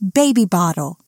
baby bottle.